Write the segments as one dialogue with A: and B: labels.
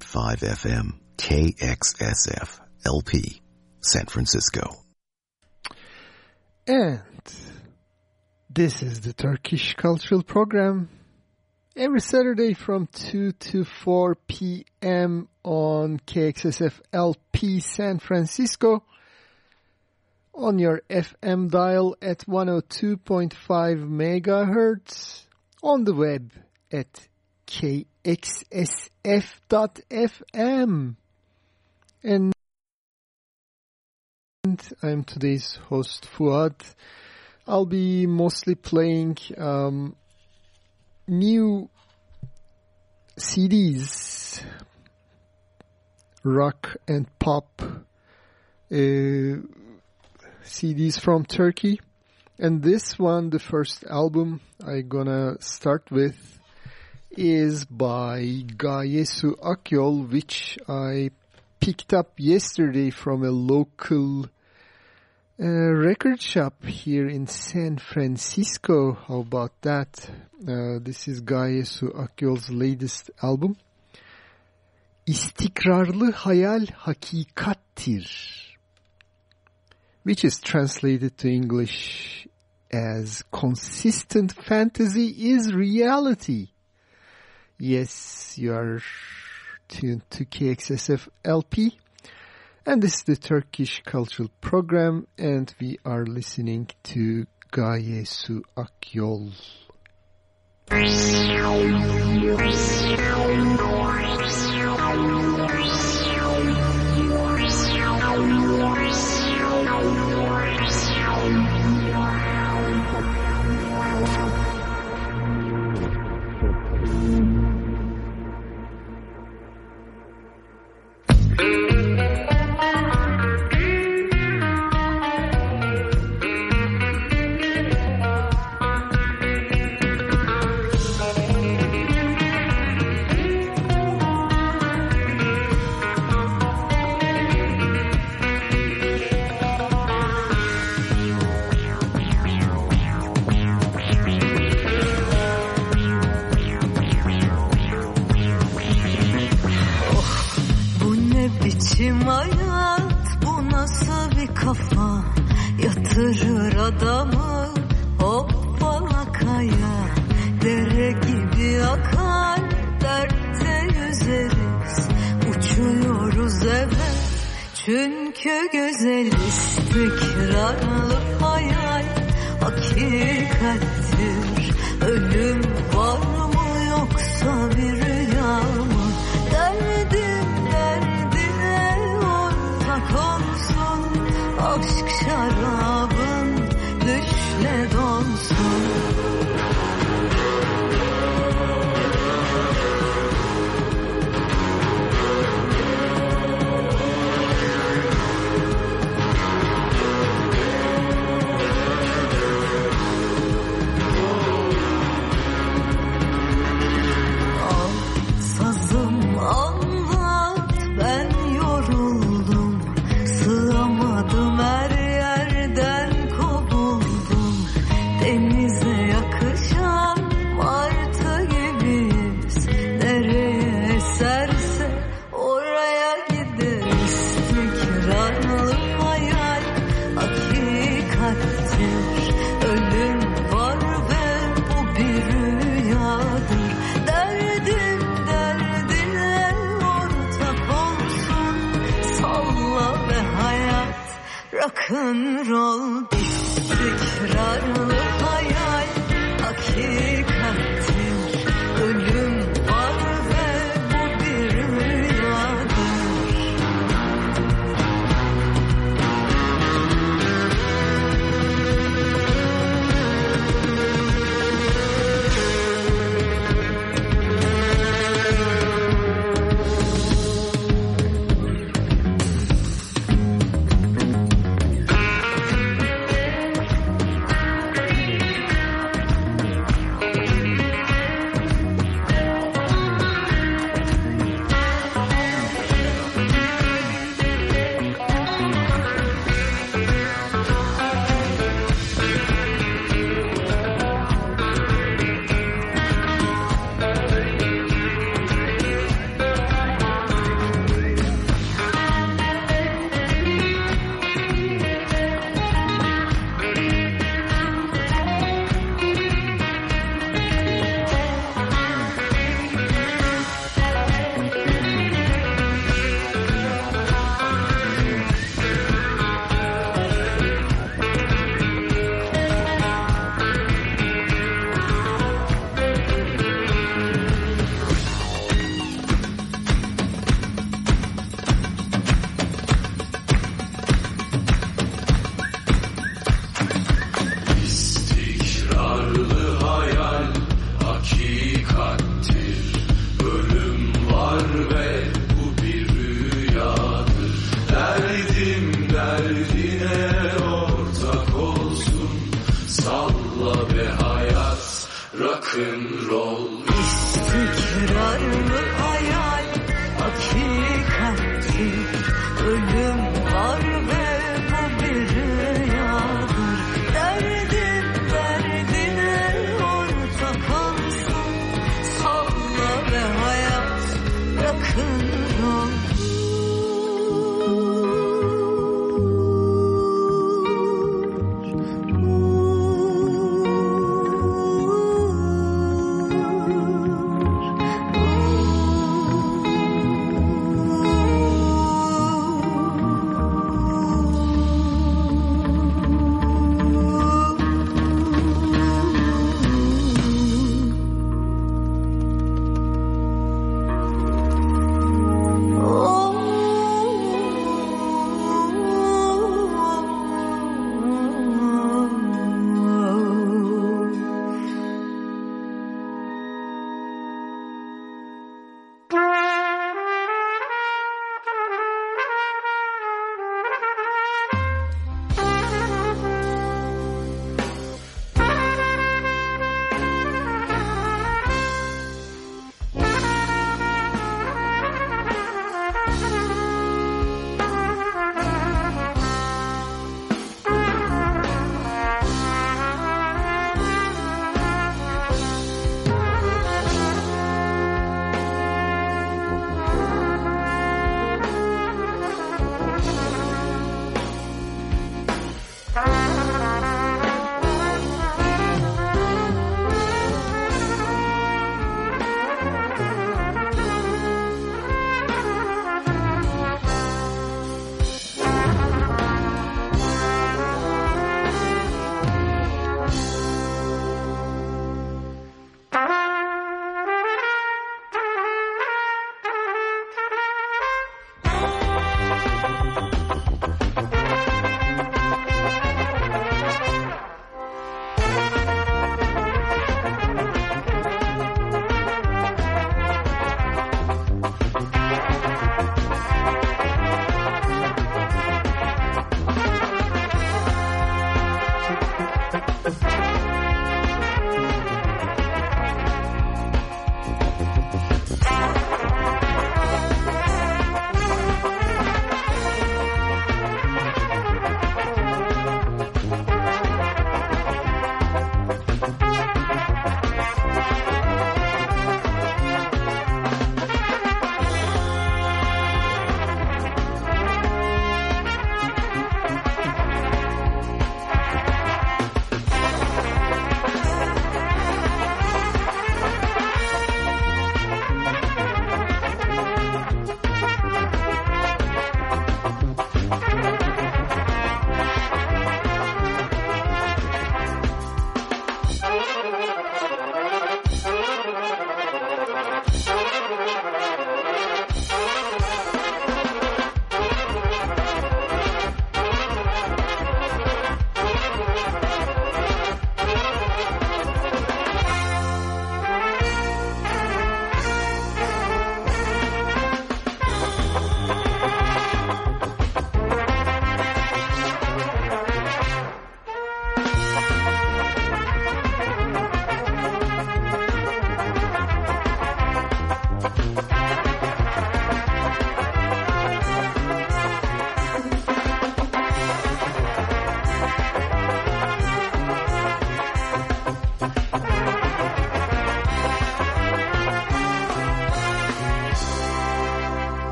A: 102.5 FM, KXSF, LP, San Francisco.
B: And this is the Turkish Cultural Program. Every Saturday from 2 to 4 p.m. on KXSF LP San Francisco on your FM dial at 102.5 megahertz on the web at kxsf.fm. And I'm today's host, Fuad. I'll be mostly playing um, new CDs, rock and pop uh, CDs from Turkey. And this one, the first album i gonna start with is by Gaye Su Akyol, which I picked up yesterday from a local uh, record shop here in San Francisco. How about that? Uh, this is Gaye Su Akyol's latest album. İstikrarlı hayal hakikattir. Which is translated to English as consistent fantasy is reality. Yes, you are tuned to KXSF LP. And this is the Turkish Cultural Program and we are listening to Gaye Su Akyol.
C: Çünkü güzel
B: istikrarlı hayal hakikattir ölüm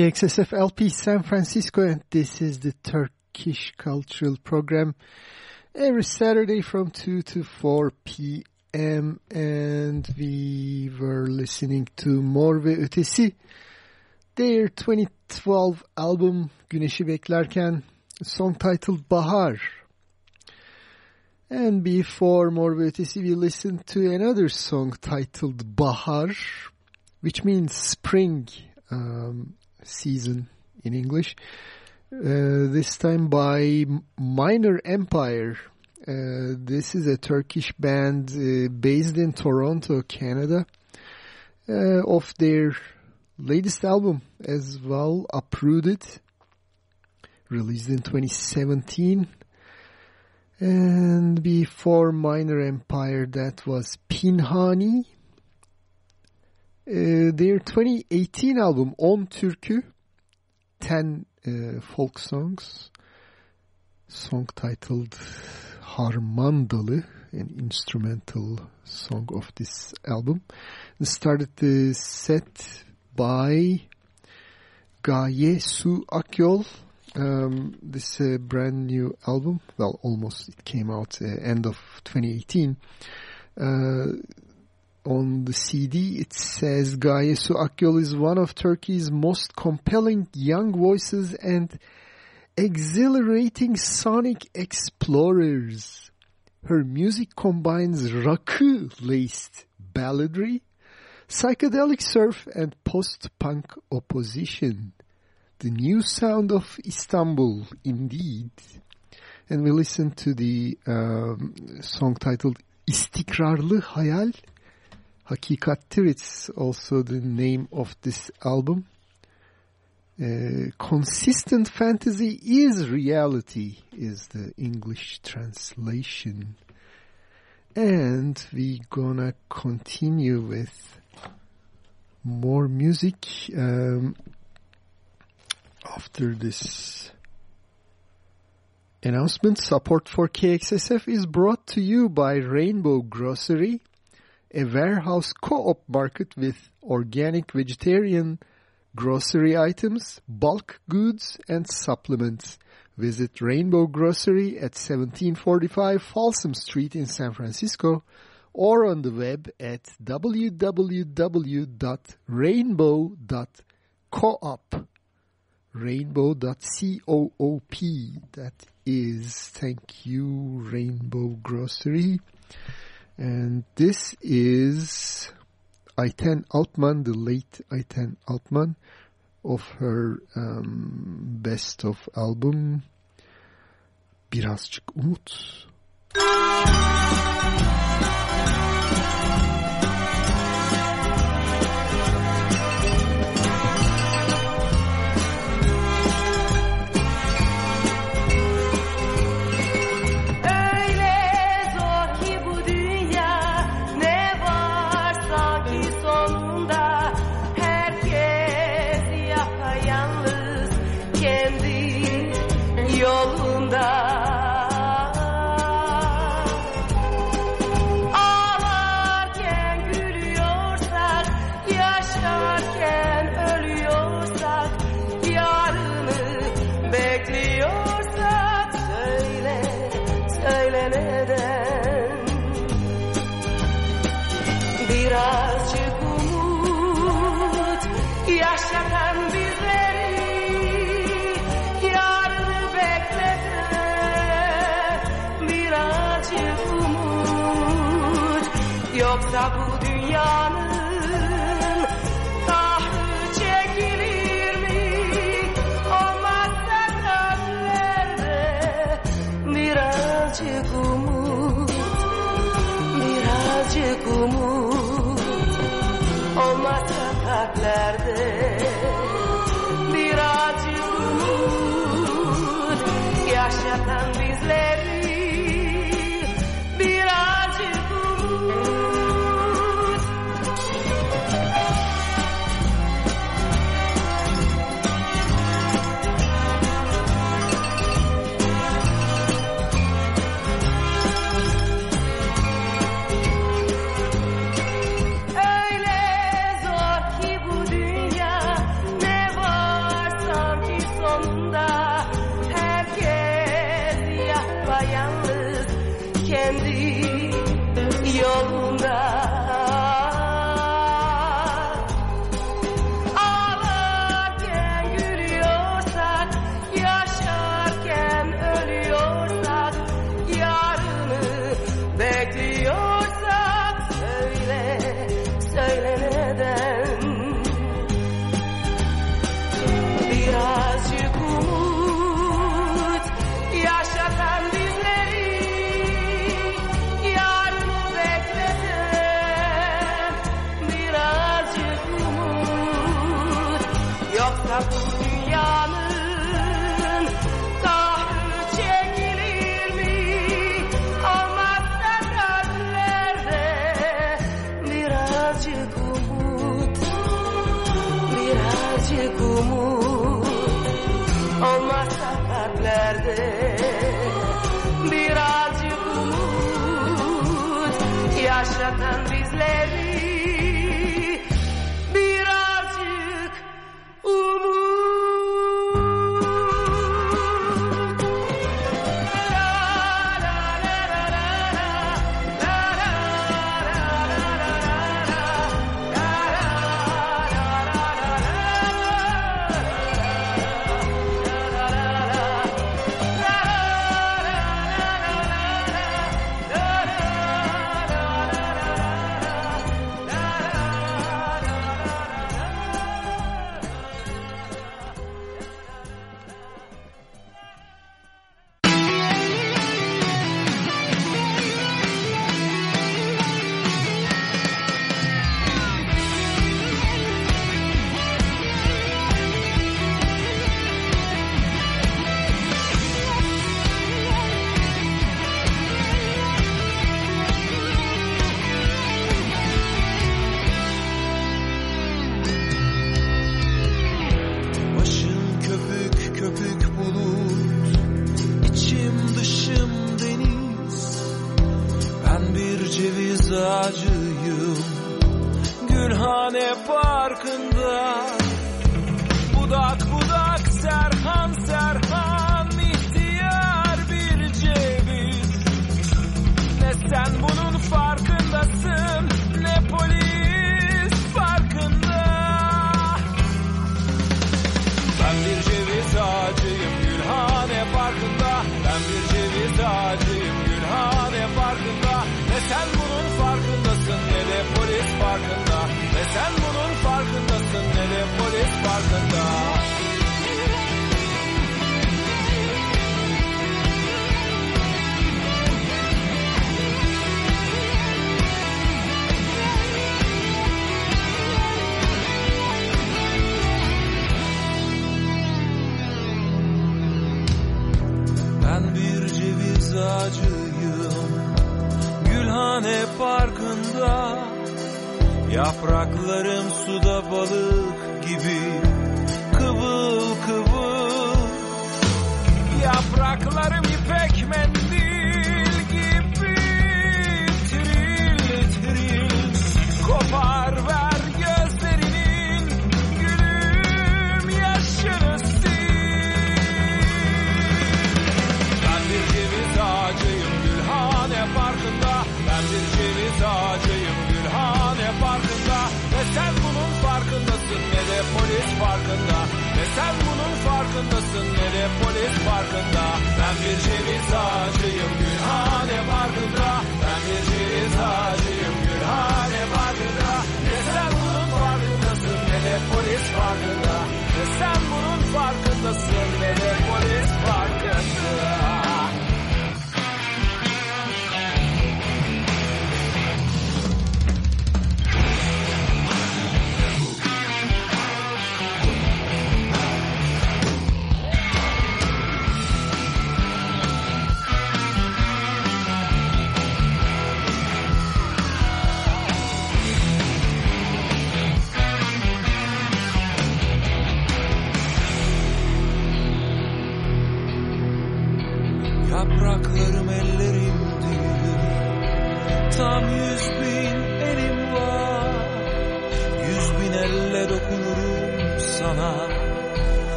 B: KXSF LP San Francisco and this is the Turkish Cultural Program every Saturday from 2 to 4 p.m. and we were listening to Mor Ötesi their 2012 album Güneşi Beklerken song titled Bahar and before Mor Ötesi we listened to another song titled Bahar which means spring um, season in English. Uh, this time by Minor Empire. Uh, this is a Turkish band uh, based in Toronto, Canada. Uh, of their latest album as well, Uprooted, released in 2017. And before Minor Empire, that was Pinhani uh, their 2018 album On Türkü, 10 uh, folk songs, song titled Harmandalı, an instrumental song of this album. Started the set by Gaye Su Akyol. Um, this is a brand new album. Well, almost. It came out uh, end of 2018. Uh, on the CD it says Gaye Su Akyol is one of Turkey's most compelling young voices and exhilarating sonic explorers. Her music combines rakı-laced balladry, psychedelic surf and post-punk opposition. The new sound of Istanbul, indeed. And we listen to the um, song titled İstikrarlı Hayal Hakikattir, it's also the name of this album. Uh, consistent fantasy is reality is the English translation. And we gonna continue with more music um, after this announcement. Support for KXSF is brought to you by Rainbow Grocery a warehouse co-op market with organic vegetarian grocery items, bulk goods, and supplements. Visit Rainbow Grocery at 1745 Folsom Street in San Francisco or on the web at www.rainbow.coop. Rainbow.coop. That is, thank you, Rainbow Grocery. And this is Ayten Alpman, the late Ayten Alpman, of her um, best of album Birazcık Umut.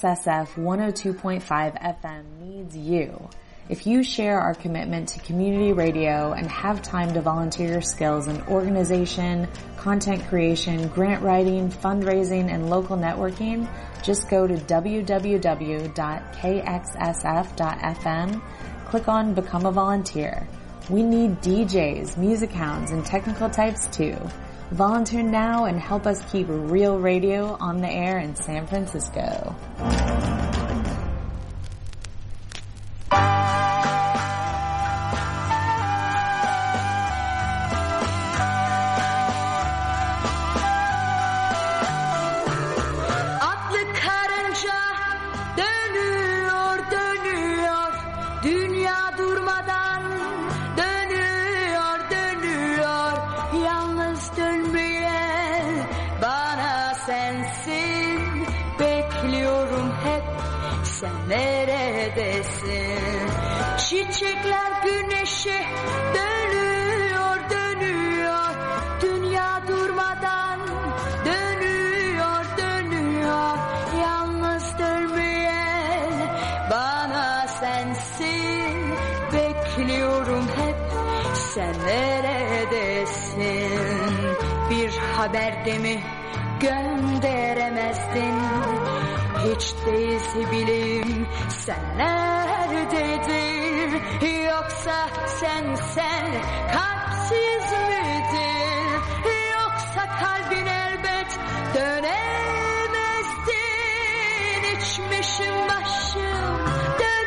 D: KXSF 102.5 FM needs you. If you share our commitment to community radio and have time to volunteer your skills in organization, content creation, grant writing, fundraising, and local networking, just go to www.kxsf.fm, click on Become a Volunteer. We need DJs, music hounds, and technical types too. Volunteer now and help us keep real radio on the air in San Francisco.
E: Neredesin? Çiçekler güneşe dönüyor dönüyor. Dünya durmadan dönüyor dönüyor. Yalnız dönmeyen bana sensin. Bekliyorum hep sen neredesin? Bir haber de mi gönderemezdin hiç değilse bileyim sen neredeydin Yoksa sen sen kalpsiz miydin Yoksa kalbin elbet dönemezdin İçmişim başım dönüyor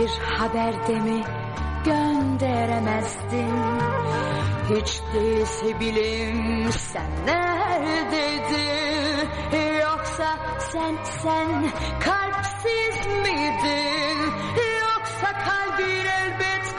E: Bir haber de mi gönderemezdin Hiç değilse bileyim sen neredeydin Yoksa sen sen kalpsiz miydin? Yoksa kalbin elbet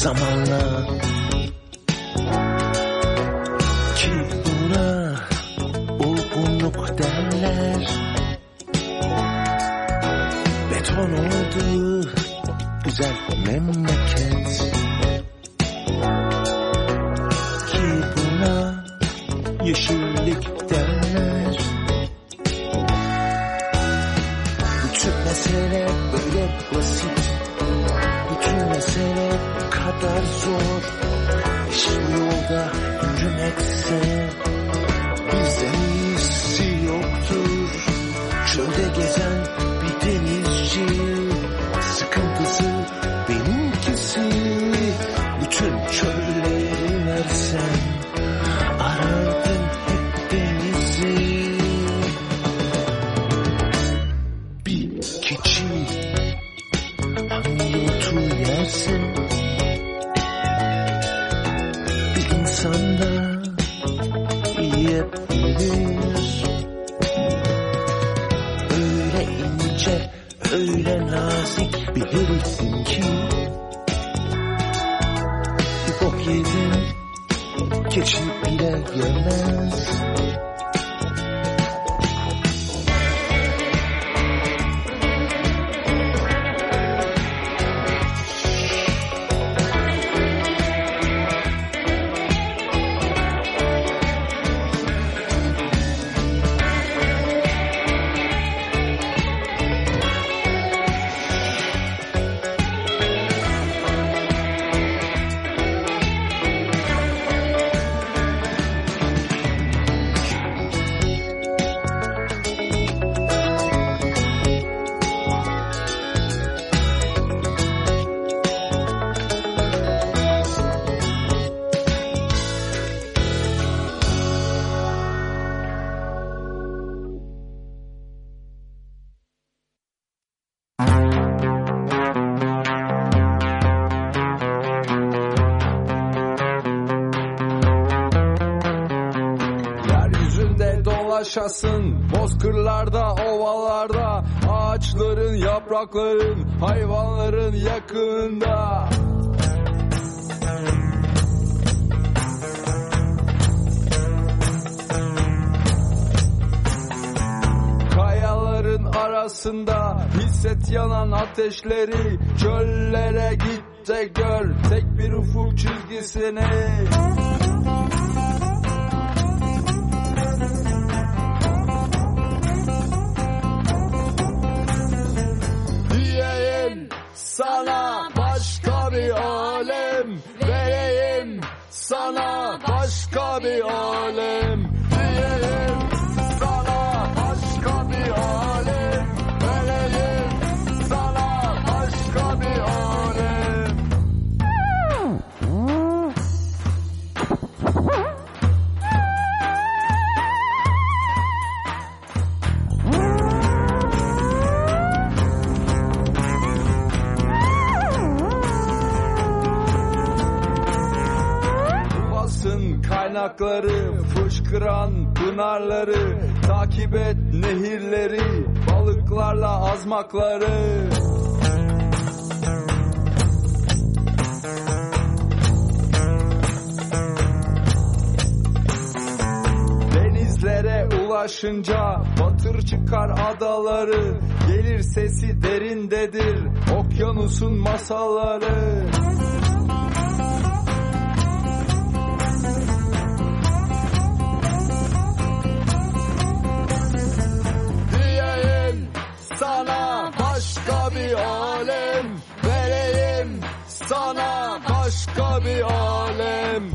F: zamanla Ki buna olgunluk derler. Beton oldu güzel memleket.
G: yaşasın. Bozkırlarda, ovalarda Ağaçların, yaprakların Hayvanların yakında Kayaların arasında Hisset yanan ateşleri Çöllere git de gör. Tek bir ufuk çizgisini. Azmakları Denizlere ulaşınca batır çıkar adaları. Gelir sesi derindedir okyanusun masalları başka bir alem Vereyim sana başka bir alem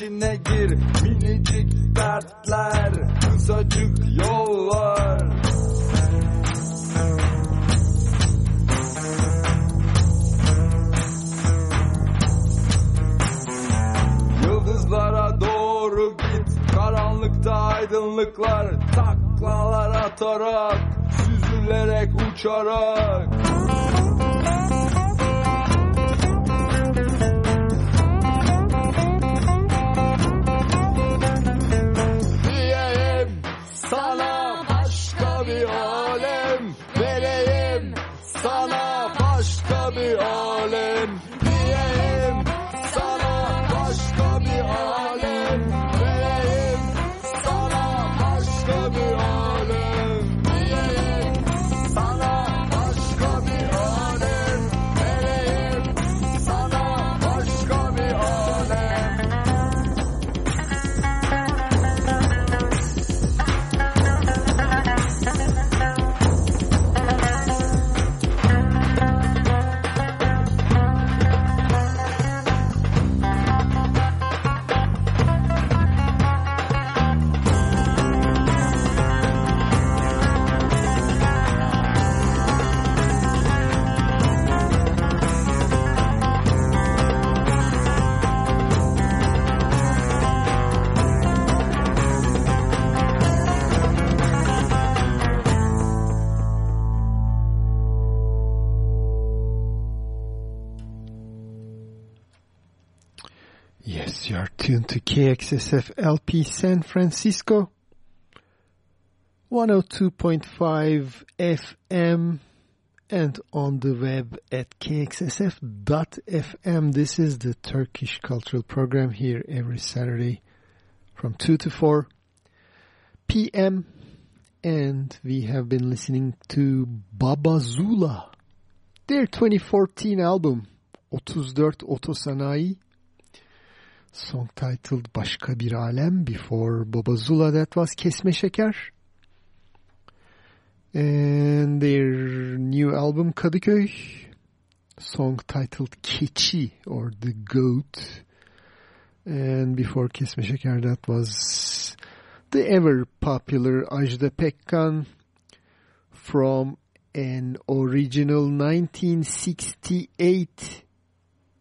G: içine gir. Minicik dertler Kısacık yollar. Yıldızlara doğru git. Karanlıkta aydınlıklar. Taklalar atarak Süzülerek uçarak bir
B: KXSF LP San Francisco. 102.5 FM and on the web at kxsf.fm. This is the Turkish Cultural Program here every Saturday from 2 to 4 p.m. And we have been listening to Baba Zula, their 2014 album, 34 Otosanayi song titled Başka Bir Alem before Baba Zula that was Kesmeşeker. And their new album Kadıköy. Song titled Keçi or The Goat. And before Kesmeşeker that was the ever popular Ajda Pekkan from an original 1968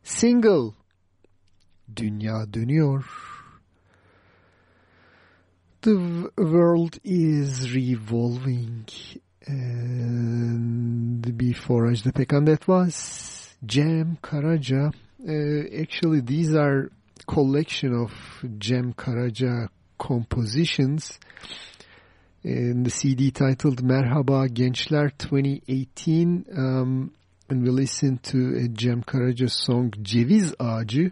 B: single Dünya dönüyor. The world is revolving. And before Ajda Pekkan, that was Cem Karaca. Uh, actually, these are collection of Cem Karaca compositions. In the CD titled Merhaba Gençler 2018, um, and we listen to a Cem Karaca song Ceviz Ağacı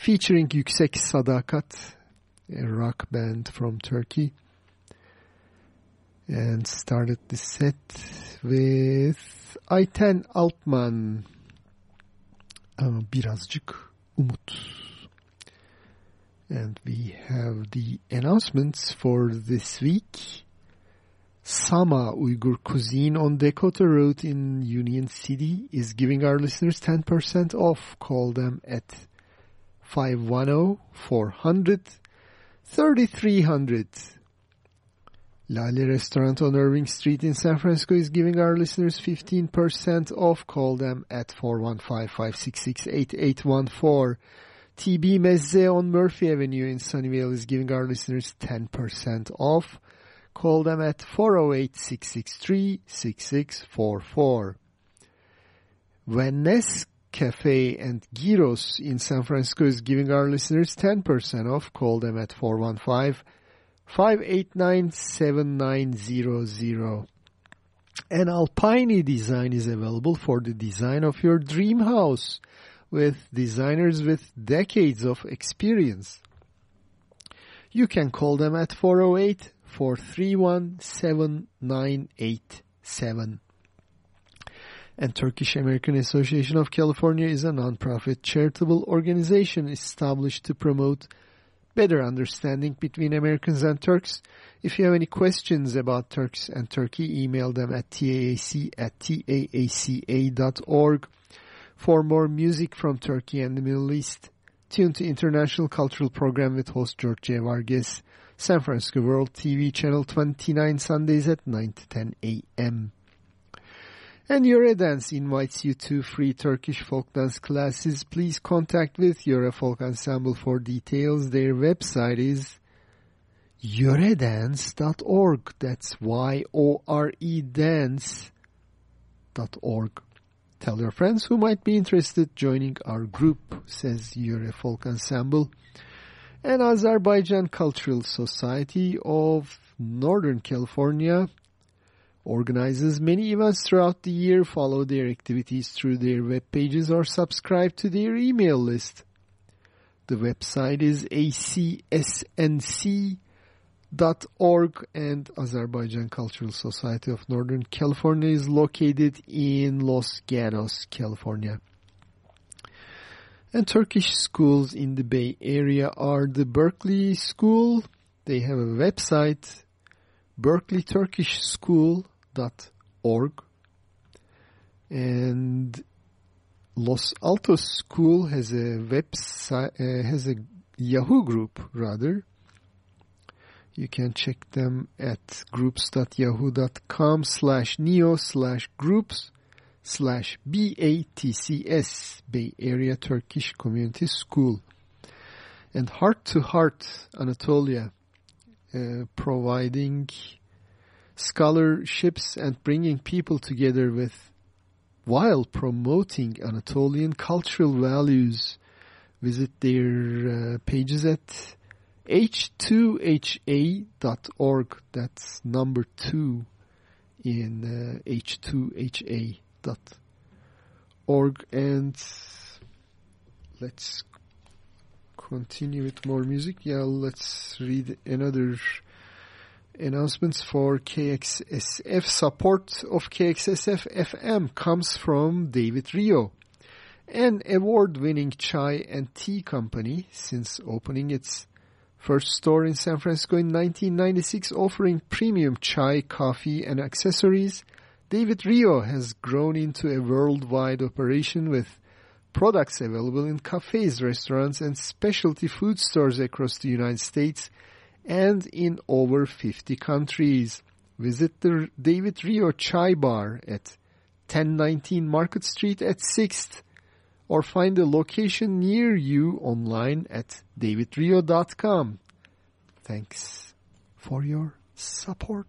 B: featuring Yüksek Sadakat, a rock band from Turkey. And started the set with Ayten Alpman. Ama birazcık umut. And we have the announcements for this week. Sama Uyghur Cuisine on Dakota Road in Union City is giving our listeners 10% off. Call them at 510-400-3300. Lale Restaurant on Irving Street in San Francisco is giving our listeners 15% off. Call them at 415-566-8814. TB Mezze on Murphy Avenue in Sunnyvale is giving our listeners 10% off. Call them at 408-663-6644. Venice Cafe and Gyros in San Francisco is giving our listeners 10% off. Call them at 415-589-7900. An Alpine design is available for the design of your dream house with designers with decades of experience. You can call them at 408 431 7987. And Turkish American Association of California is a nonprofit charitable organization established to promote better understanding between Americans and Turks. If you have any questions about Turks and Turkey, email them at taac at taaca.org. For more music from Turkey and the Middle East, tune to International Cultural Program with host George J. Vargas, San Francisco World TV Channel 29 Sundays at 9 to 10 a.m. And Yore Dance invites you to free Turkish folk dance classes. Please contact with Yore Folk Ensemble for details. Their website is yoredance.org. That's Y-O-R-E dance.org. Tell your friends who might be interested joining our group, says Yore Folk Ensemble. And Azerbaijan Cultural Society of Northern California organizes many events throughout the year. Follow their activities through their web pages or subscribe to their email list. The website is acsnc.org and Azerbaijan Cultural Society of Northern California is located in Los Gatos, California. And Turkish schools in the Bay Area are the Berkeley School. They have a website, berkeleyturkishschool.org. And Los Altos School has a website, uh, has a Yahoo group rather. You can check them at groups.yahoo.com slash neo slash groups slash BATCS, Bay Area Turkish Community School. And Heart to Heart Anatolia, uh, providing scholarships and bringing people together with while promoting Anatolian cultural values. Visit their uh, pages at h2ha.org. That's number two in uh, h2ha dot org and let's continue with more music yeah let's read another announcements for KXSF support of KXSF FM comes from David Rio an award-winning chai and tea company since opening its first store in San Francisco in 1996 offering premium chai, coffee and accessories. David Rio has grown into a worldwide operation with products available in cafes, restaurants, and specialty food stores across the United States and in over 50 countries. Visit the David Rio Chai Bar at 1019 Market Street at 6th or find a location near you online at davidrio.com. Thanks for your support.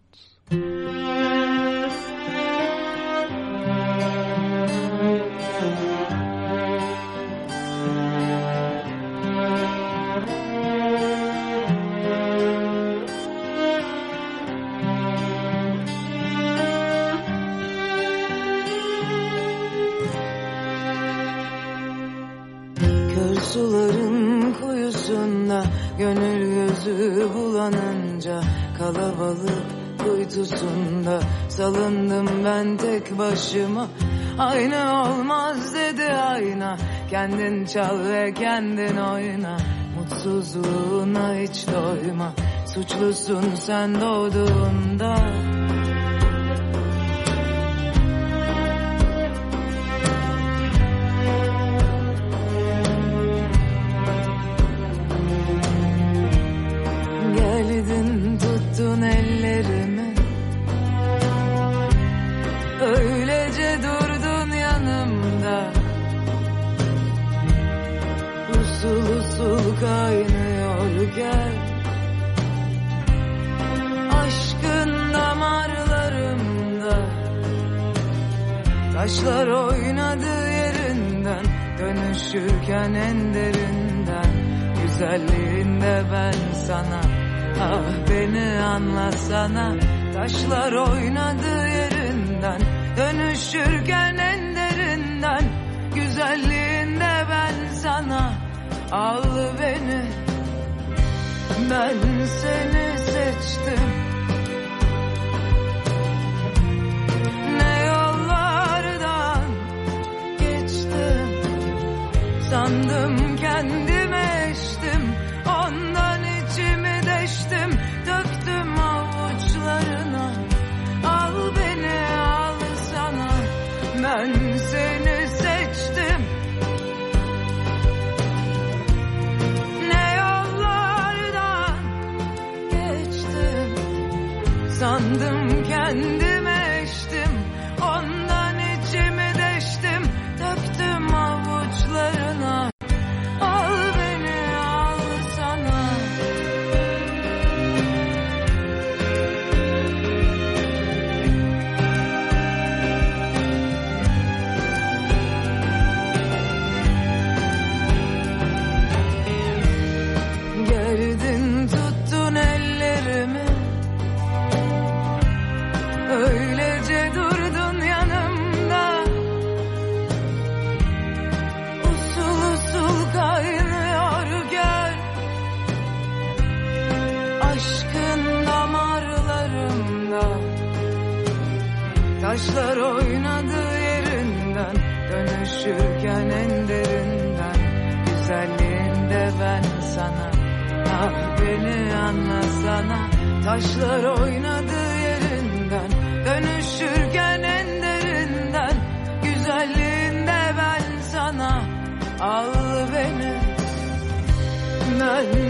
H: Gönül gözü bulanınca kalabalık kuytusunda salındım ben tek başıma. Aynı olmaz dedi ayna Kendin çal ve kendin oyna. Mutsuzluğuna hiç doyma Suçlusun sen doğduğunda kaynıyor gel. Aşkın damarlarımda. Taşlar oynadı yerinden Dönüşürken en derinden. Güzelliğinde ben sana Ah beni anlasana Taşlar oynadı yerinden Dönüşürken en derinden. Güzelliğinde ben sana Al beni. Ben seni seçtim. Ne yollardan geçtim. Sandım kendime Sandım kendime eştim. Ondan Taşlar oynadı yerinden Dönüşürken en derinden Güzelliğinde ben sana Al beni. Ben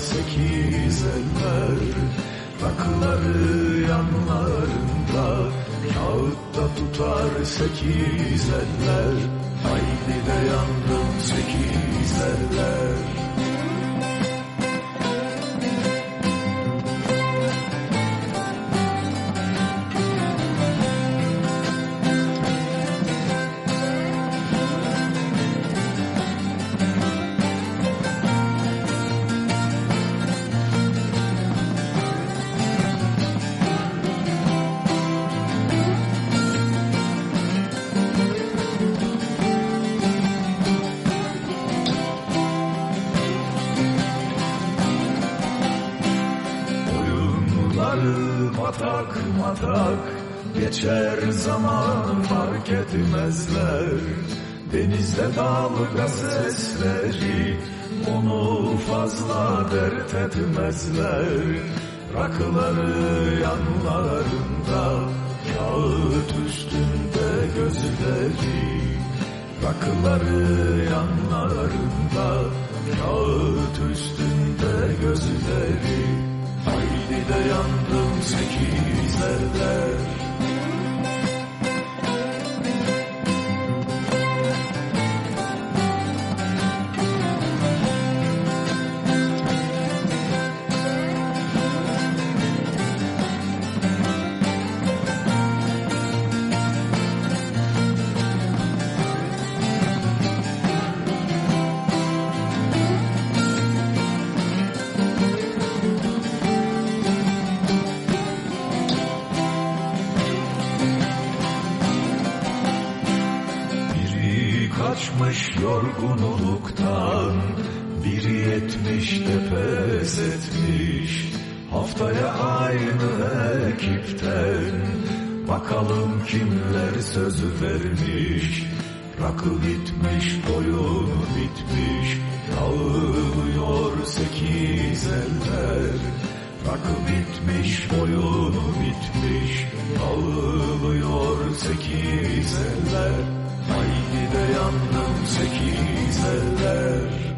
I: sekiz eller Rakıları yanlarında Kağıtta tutar sekiz eller. Haydi de yandım sekiz eller darmadak Geçer zaman fark etmezler. Denizde dalga sesleri Onu fazla dert etmezler. Rakıları yanlarında Kağıt üstünde gözleri. Rakıları yanlarında Kağıt üstünde gözleri Haydi de yandım Biri ekipten Bakalım kimler söz vermiş. Rakı bitmiş, oyun bitmiş Dağılıyor sekiz eller. Rakı bitmiş, oyun bitmiş Dağılıyor sekiz eller. Haydi de yandım sekiz eller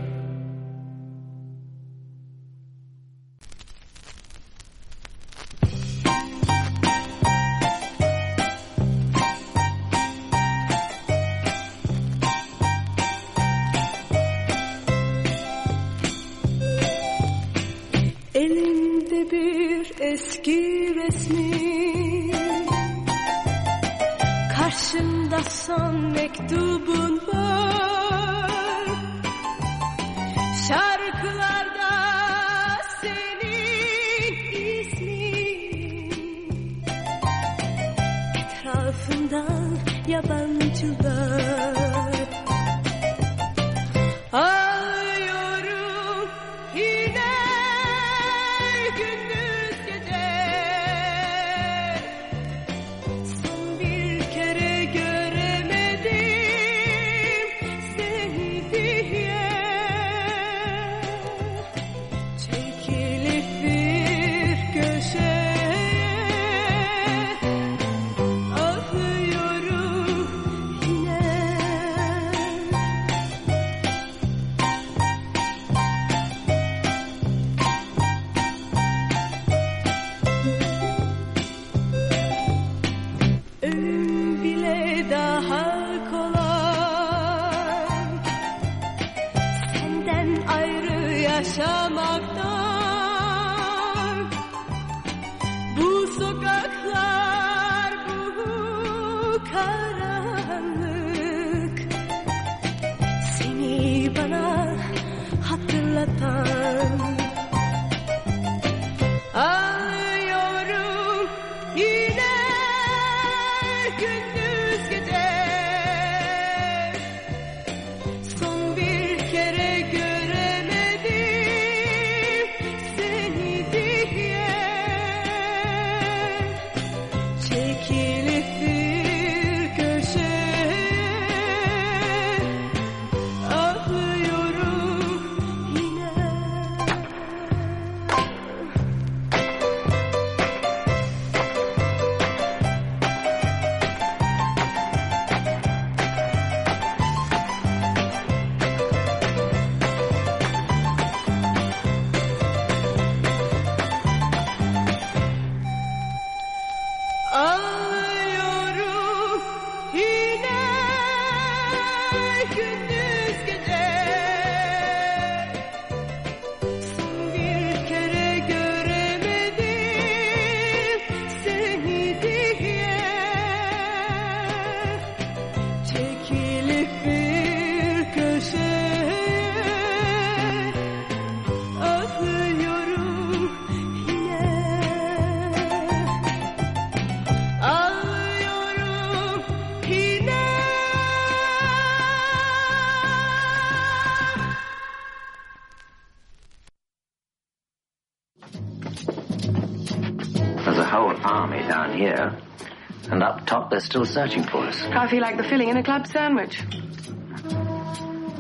J: still searching for us.
K: I feel like the filling in a club sandwich.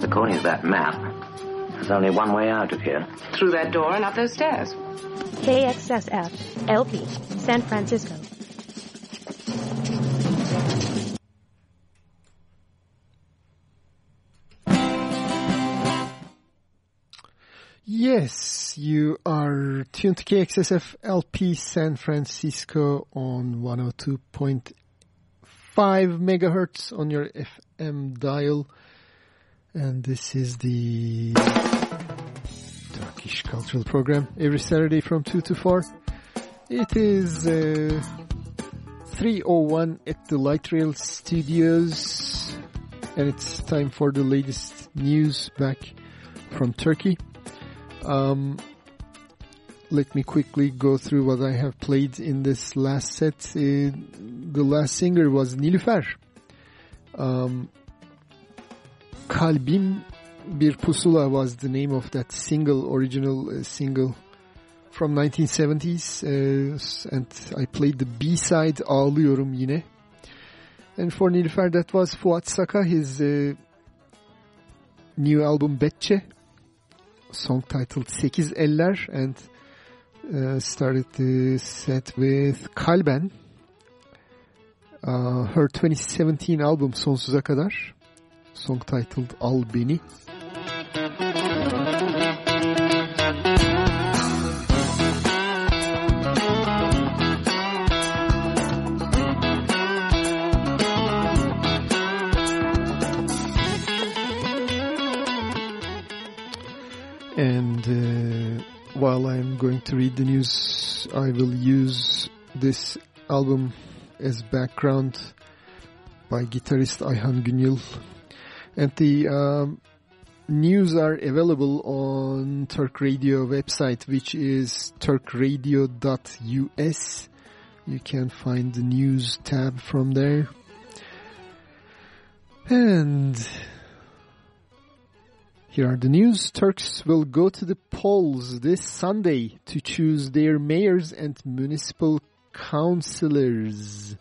J: According to that map, there's only one way out of here.
K: Through that door and up those stairs.
L: KXSF LP San Francisco.
B: Yes, you are tuned to KXSF LP San Francisco on oh 102.5 megahertz on your FM dial. And this is the Turkish Cultural Program every Saturday from 2 to 4. It is uh, 3.01 at the Light Rail Studios and it's time for the latest news back from Turkey. Um, let me quickly go through what I have played in this last set. Uh, the last singer was Nilüfer. Um, Kalbim Bir Pusula was the name of that single, original uh, single from 1970s. Uh, and I played the B-side Ağlıyorum Yine. And for Nilüfer that was Fuat Saka, his uh, new album Betçe song titled Sekiz Eller and uh, started the set with Kalben. Uh, her 2017 album Sonsuza Kadar song titled Al Beni. While I'm going to read the news, I will use this album as background by guitarist Ayhan Günyıl. And the um, news are available on Turk Radio website, which is turkradio.us. You can find the news tab from there. And here are the news. Turks will go to the polls this Sunday to choose their mayors and municipal councillors.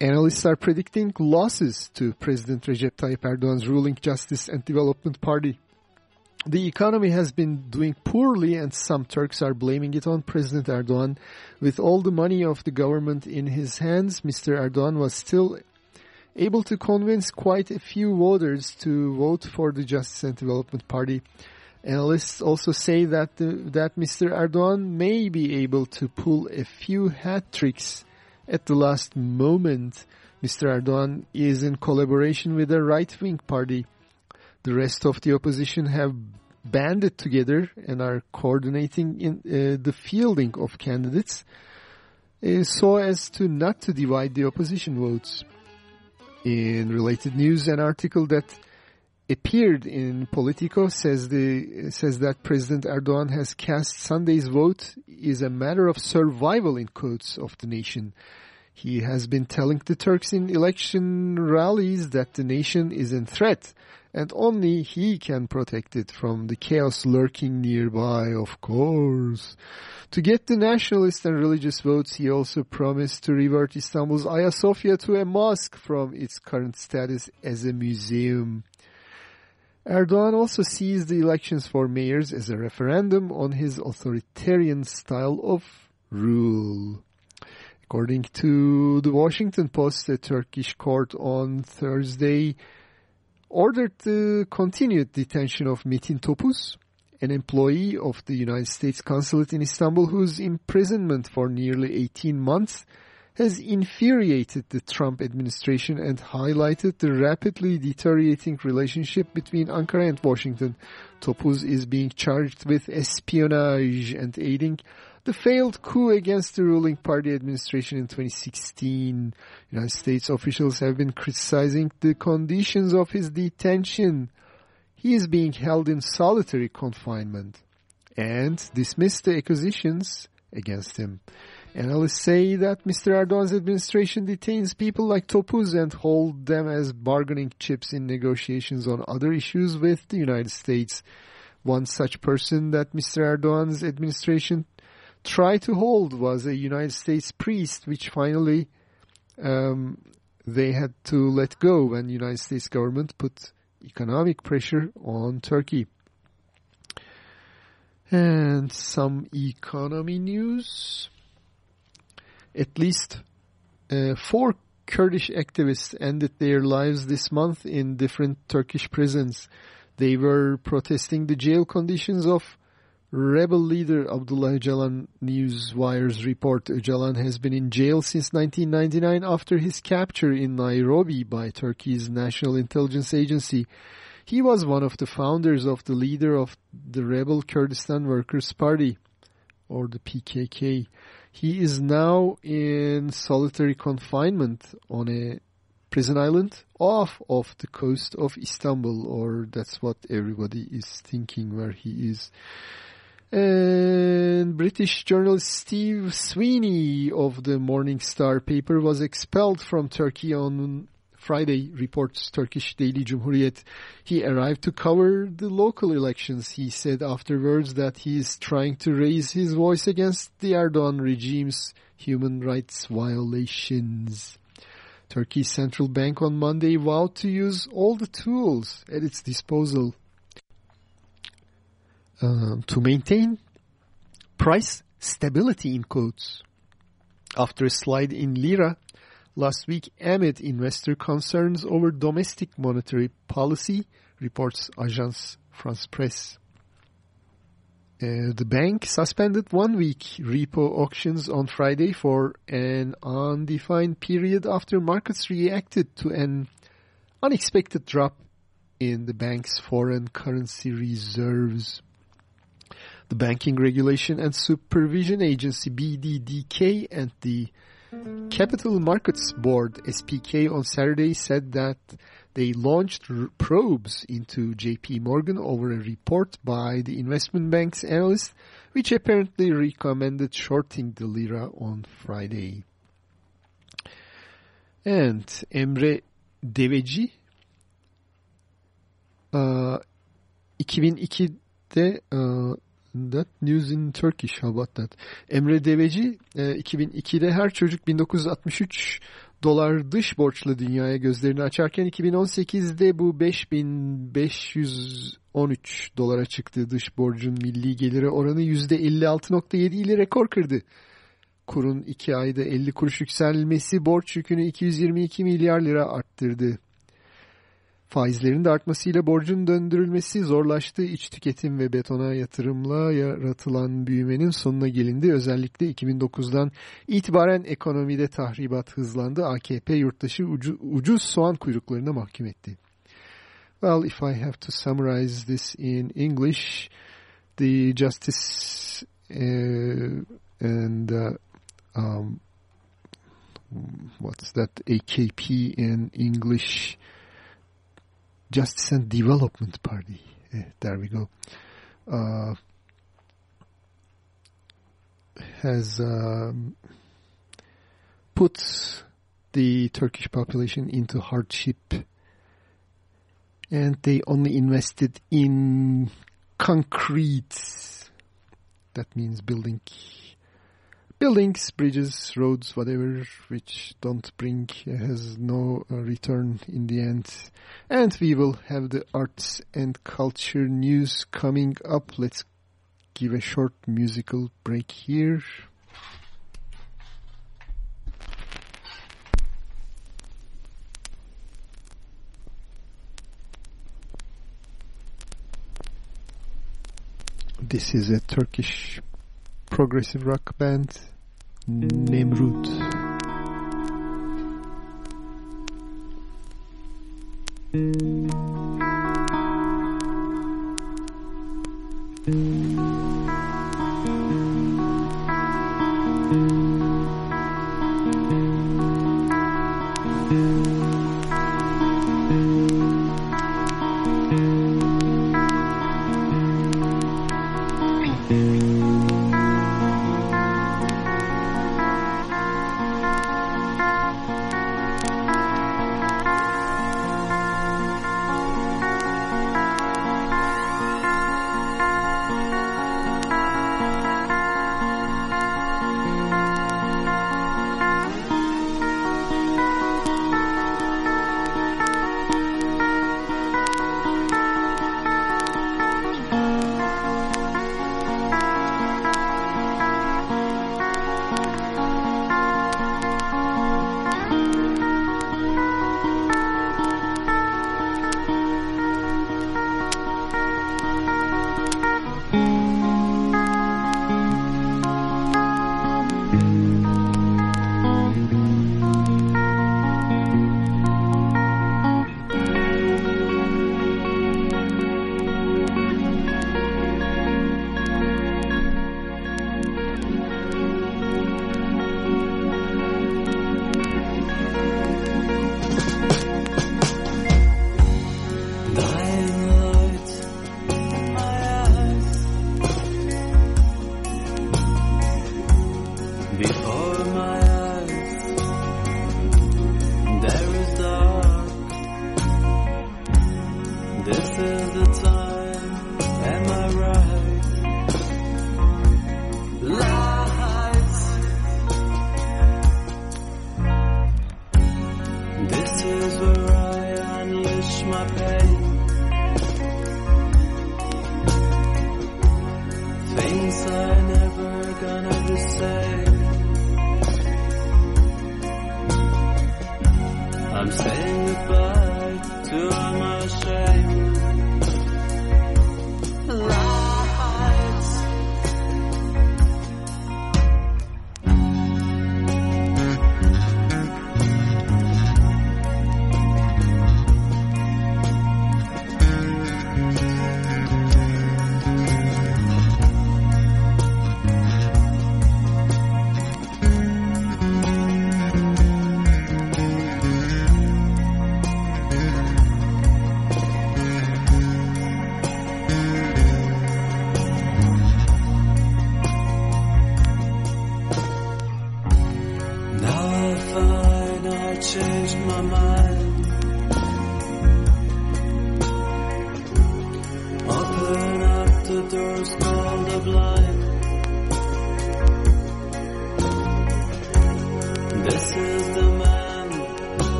B: Analysts are predicting losses to President Recep Tayyip Erdogan's ruling Justice and Development Party. The economy has been doing poorly and some Turks are blaming it on President Erdogan. With all the money of the government in his hands, Mr. Erdogan was still able to convince quite a few voters to vote for the Justice and Development Party. Analysts also say that the, that Mr. Erdogan may be able to pull a few hat tricks at the last moment. Mr. Erdogan is in collaboration with a right-wing party. The rest of the opposition have banded together and are coordinating in uh, the fielding of candidates uh, so as to not to divide the opposition votes. In related news, an article that appeared in Politico says the says that President Erdogan has cast Sunday's vote is a matter of survival in quotes of the nation. He has been telling the Turks in election rallies that the nation is in threat and only he can protect it from the chaos lurking nearby, of course. To get the nationalist and religious votes, he also promised to revert Istanbul's Ayasofya to a mosque from its current status as a museum. Erdogan also sees the elections for mayors as a referendum on his authoritarian style of rule. According to the Washington Post, a Turkish court on Thursday ordered the continued detention of Metin Topuz, an employee of the United States consulate in Istanbul whose imprisonment for nearly 18 months has infuriated the Trump administration and highlighted the rapidly deteriorating relationship between Ankara and Washington. Topuz is being charged with espionage and aiding the failed coup against the ruling party administration in 2016. United States officials have been criticizing the conditions of his detention. He is being held in solitary confinement and dismissed the accusations against him. Analysts say that Mr. Erdogan's administration detains people like Topuz and hold them as bargaining chips in negotiations on other issues with the United States. One such person that Mr. Erdogan's administration tried to hold was a United States priest, which finally um, they had to let go when United States government put economic pressure on Turkey. And some economy news. At least uh, four Kurdish activists ended their lives this month in different Turkish prisons. They were protesting the jail conditions of rebel leader Abdullah Öcalan Newswire's report. Öcalan has been in jail since 1999 after his capture in Nairobi by Turkey's National Intelligence Agency. He was one of the founders of the leader of the rebel Kurdistan Workers' Party, or the PKK. He is now in solitary confinement on a prison island off of the coast of Istanbul, or that's what everybody is thinking where he is. And British journalist Steve Sweeney of the Morning Star paper was expelled from Turkey on Friday, reports Turkish daily Cumhuriyet. He arrived to cover the local elections. He said afterwards that he is trying to raise his voice against the Erdogan regime's human rights violations. Turkey's central bank on Monday vowed to use all the tools at its disposal uh, to maintain price stability in quotes. After a slide in lira last week amid investor concerns over domestic monetary policy, reports Agence France Presse. Uh, the bank suspended one-week repo auctions on Friday for an undefined period after markets reacted to an unexpected drop in the bank's foreign currency reserves. The Banking Regulation and Supervision Agency BDDK and the Capital Markets Board SPK on Saturday said that they launched probes into JP Morgan over a report by the investment bank's analyst which apparently recommended shorting the lira on Friday. And Emre Deveci uh, 2002'de uh, that news in Turkish how about that? Emre Deveci e, 2002'de her çocuk 1963 dolar dış borçla dünyaya gözlerini açarken 2018'de bu 5513 dolara çıktı. Dış borcun milli geliri oranı %56.7 ile rekor kırdı. Kurun 2 ayda 50 kuruş yükselmesi borç yükünü 222 milyar lira arttırdı. Faizlerin de artmasıyla borcun döndürülmesi zorlaştı. İç tüketim ve betona yatırımla yaratılan büyümenin sonuna gelindi. Özellikle 2009'dan itibaren ekonomide tahribat hızlandı. AKP yurttaşı ucu, ucuz soğan kuyruklarına mahkum etti. Well, if I have to summarize this in English, the justice uh, and uh, um, what's that AKP in English Justice and Development Party. Eh, there we go. Uh, has um, put the Turkish population into hardship and they only invested in concrete. That means building buildings, bridges, roads, whatever, which don't bring, has no uh, return in the end. And we will have the arts and culture news coming up. Let's give a short musical break here. This is a Turkish progressive rock band Nemrud.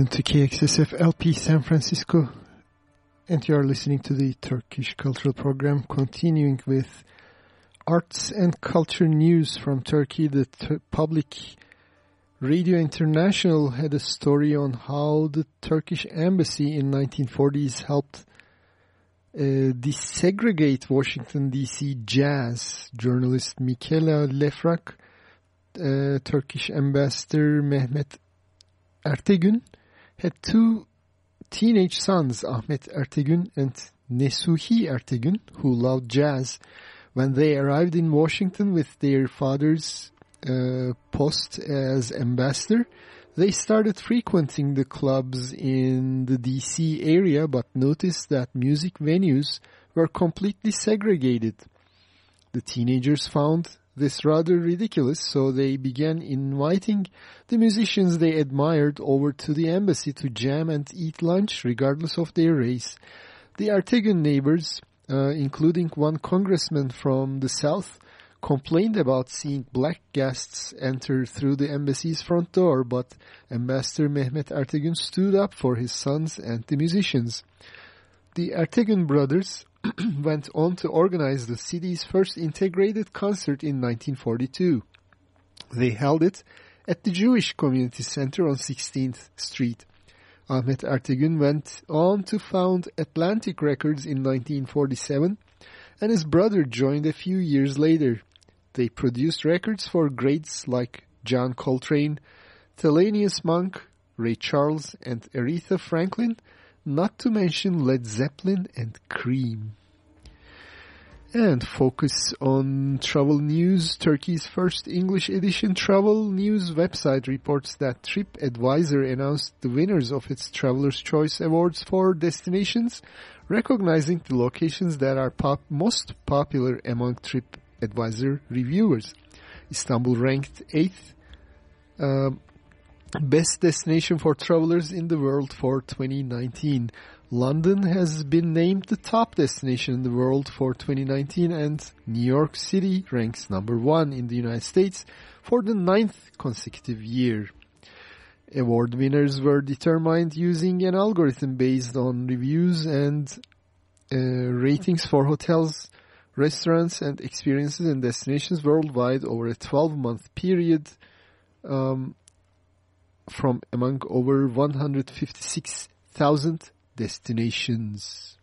B: Tuned to KXSF LP San Francisco, and you are listening to the Turkish Cultural Program, continuing with arts and culture news from Turkey. The Tur- Public Radio International had a story on how the Turkish embassy in 1940s helped uh, desegregate Washington D.C. jazz. Journalist Mikaela Lefrak, uh, Turkish ambassador Mehmet Ertegün had two teenage sons, Ahmet Ertegün and Nesuhi Ertegün, who loved jazz. When they arrived in Washington with their father's uh, post as ambassador, they started frequenting the clubs in the DC area but noticed that music venues were completely segregated. The teenagers found this rather ridiculous, so they began inviting the musicians they admired over to the embassy to jam and eat lunch regardless of their race. The Ertegun neighbors, uh, including one congressman from the south, complained about seeing black guests enter through the embassy's front door, but Ambassador Mehmet Ertegun stood up for his sons and the musicians. The Ertegun brothers went on to organize the city's first integrated concert in 1942. They held it at the Jewish Community Center on 16th Street. Ahmet Ertegun went on to found Atlantic Records in 1947 and his brother joined a few years later. They produced records for greats like John Coltrane, Thelonious Monk, Ray Charles, and Aretha Franklin, not to mention Led Zeppelin and Cream. And focus on travel news. Turkey's first English edition travel news website reports that TripAdvisor announced the winners of its Traveler's Choice Awards for destinations, recognizing the locations that are pop- most popular among TripAdvisor reviewers. Istanbul ranked 8th um, best destination for travelers in the world for 2019. London has been named the top destination in the world for 2019 and New York City ranks number one in the United States for the ninth consecutive year. Award winners were determined using an algorithm based on reviews and uh, ratings for hotels, restaurants, and experiences and destinations worldwide over a 12-month period um, from among over 156,000 destinations.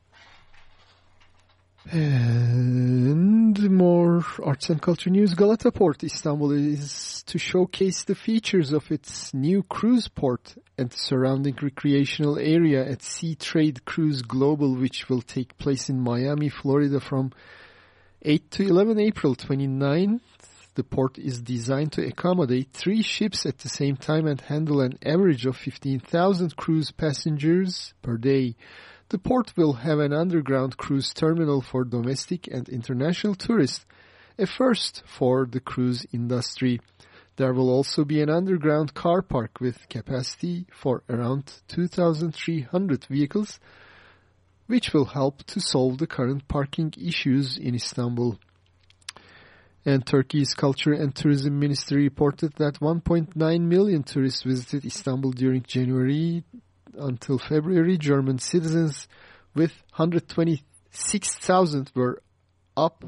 B: And more arts and culture news. Galata Port, Istanbul is to showcase the features of its new cruise port and surrounding recreational area at Sea Trade Cruise Global, which will take place in Miami, Florida from 8 to 11 April 29. The port is designed to accommodate three ships at the same time and handle an average of 15,000 cruise passengers per day. The port will have an underground cruise terminal for domestic and international tourists, a first for the cruise industry. There will also be an underground car park with capacity for around 2,300 vehicles, which will help to solve the current parking issues in Istanbul. And Turkey's Culture and Tourism Ministry reported that 1.9 million tourists visited Istanbul during January until February. German citizens with 126,000 were up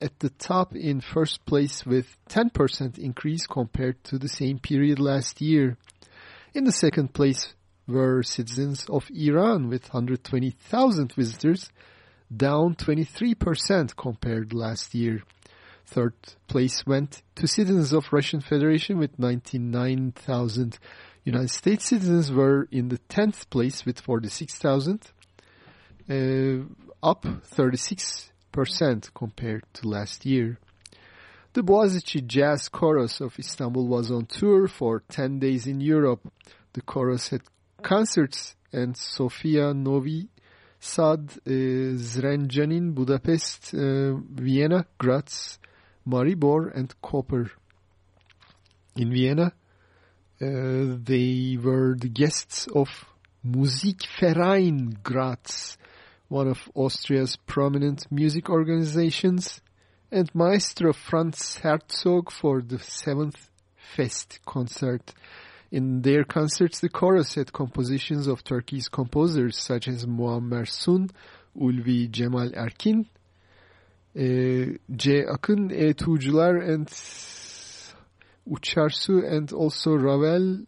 B: at the top in first place with 10% increase compared to the same period last year. In the second place were citizens of Iran with 120,000 visitors, down 23% compared last year. Third place went to citizens of Russian Federation with 99,000. United States citizens were in the 10th place with 46,000, uh, up 36% compared to last year. The Boğaziçi Jazz Chorus of Istanbul was on tour for 10 days in Europe. The chorus had concerts in Sofia Novi Sad, uh, Zrenjanin, Budapest, uh, Vienna, Graz, Maribor, and Koper. In Vienna, uh, they were the guests of Musikverein Graz, one of Austria's prominent music organizations, and Maestro Franz Herzog for the seventh Fest concert. In their concerts, the chorus had compositions of Turkey's composers such as Muammer Sun, Ulvi Cemal Erkin, uh, C. Akın, E. Tuğcular, and Uçarsu, and also Ravel,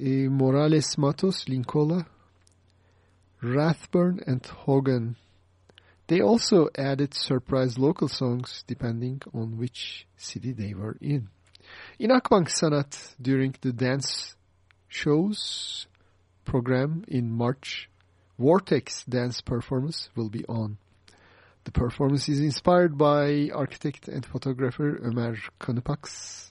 B: uh, Morales Matos, Linkola, Rathburn, and Hogan. They also added surprise local songs depending on which city they were in. In Akbank Sanat, during the dance shows program in March, Vortex dance performance will be on. The performance is inspired by architect and photographer Ömer Kanıpak's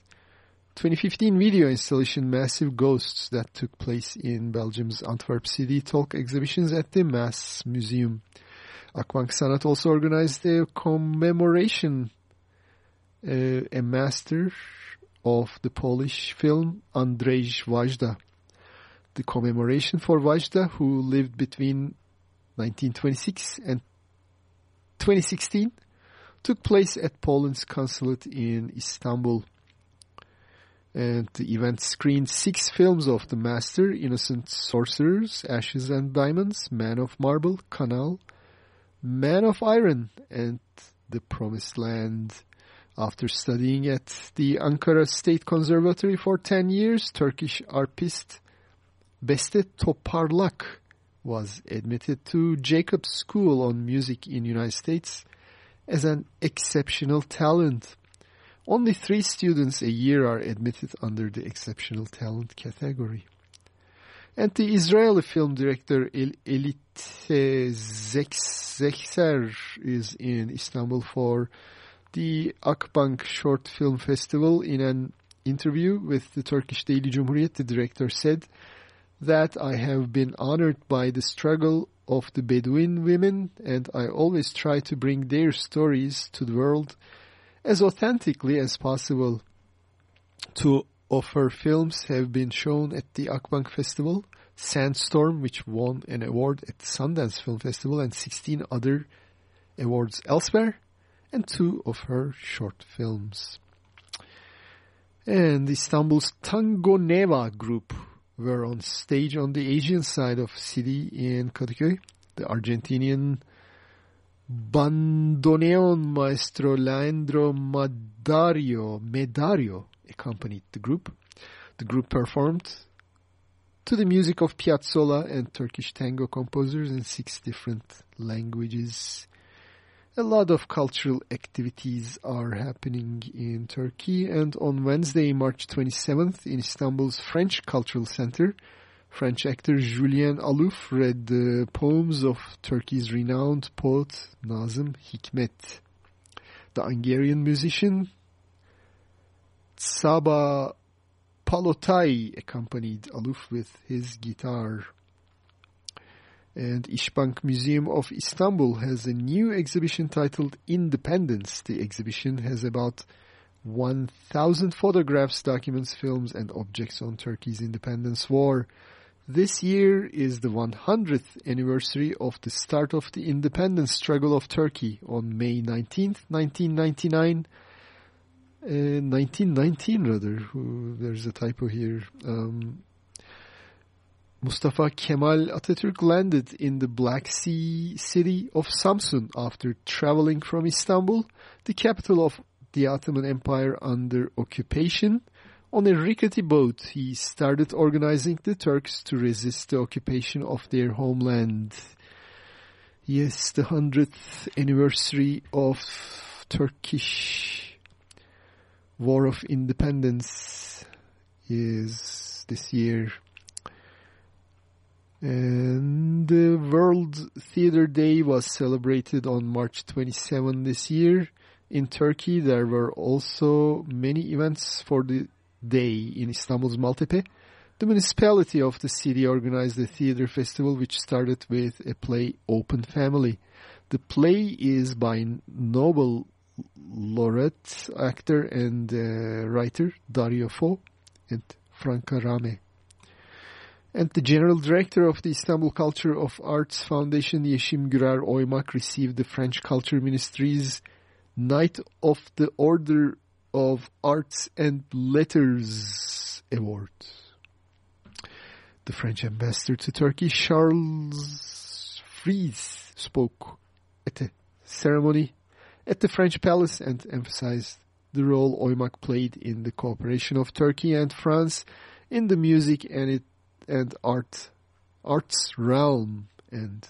B: 2015 video installation Massive Ghosts that took place in Belgium's Antwerp City Talk exhibitions at the Mass Museum. Akbank Sanat also organized a commemoration, uh, a master of the Polish film Andrzej Wajda. The commemoration for Wajda, who lived between 1926 and 2016, took place at Poland's consulate in Istanbul. And the event screened six films of the master, Innocent Sorcerers, Ashes and Diamonds, Man of Marble, Canal, Man of Iron, and The Promised Land. After studying at the Ankara State Conservatory for 10 years, Turkish arpist Beste Toparlak was admitted to Jacobs School on Music in United States as an exceptional talent. Only three students a year are admitted under the exceptional talent category. And the Israeli film director El Elite Zexer is in Istanbul for the Akbank Short Film Festival. In an interview with the Turkish Daily Cumhuriyet, the director said that I have been honored by the struggle of the Bedouin women and I always try to bring their stories to the world as authentically as possible. Two of her films have been shown at the Akbank Festival, Sandstorm, which won an award at the Sundance Film Festival, and 16 other awards elsewhere, and two of her short films. And Istanbul's Tango Neva group were on stage on the Asian side of city in Kadıköy. The Argentinian bandoneon maestro Leandro Madario, Medario accompanied the group. The group performed to the music of Piazzolla and Turkish tango composers in six different languages. A lot of cultural activities are happening in Turkey and on Wednesday, March 27th in Istanbul's French Cultural Center, French actor Julien Alouf read the poems of Turkey's renowned poet Nazım Hikmet. The Hungarian musician Csaba Palotai accompanied Alouf with his guitar. And İşbank Museum of Istanbul has a new exhibition titled Independence. The exhibition has about 1,000 photographs, documents, films, and objects on Turkey's independence war. This year is the 100th anniversary of the start of the independence struggle of Turkey on May 19th, 1999. Uh, 1919 rather, there's a typo here. Um, Mustafa Kemal Atatürk landed in the Black Sea city of Samsun after traveling from Istanbul, the capital of the Ottoman Empire under occupation, On a rickety boat, he started organizing the Turks to resist the occupation of their homeland. Yes, the 100th anniversary of Turkish War of Independence is this year. And the World Theater Day was celebrated on March 27 this year. In Turkey, there were also many events for the day in Istanbul's Maltepe. The municipality of the city organized a theater festival which started with a play Open Family. The play is by Nobel laureate actor and uh, writer Dario Fo and Franca Rame. And the general director of the Istanbul Culture of Arts Foundation, Yeşim Gürer Oymak, received the French Culture Ministry's Knight of the Order of Arts and Letters Award. The French ambassador to Turkey, Charles Fries, spoke at the ceremony at the French palace and emphasized the role Oymak played in the cooperation of Turkey and France in the music and it and art arts realm and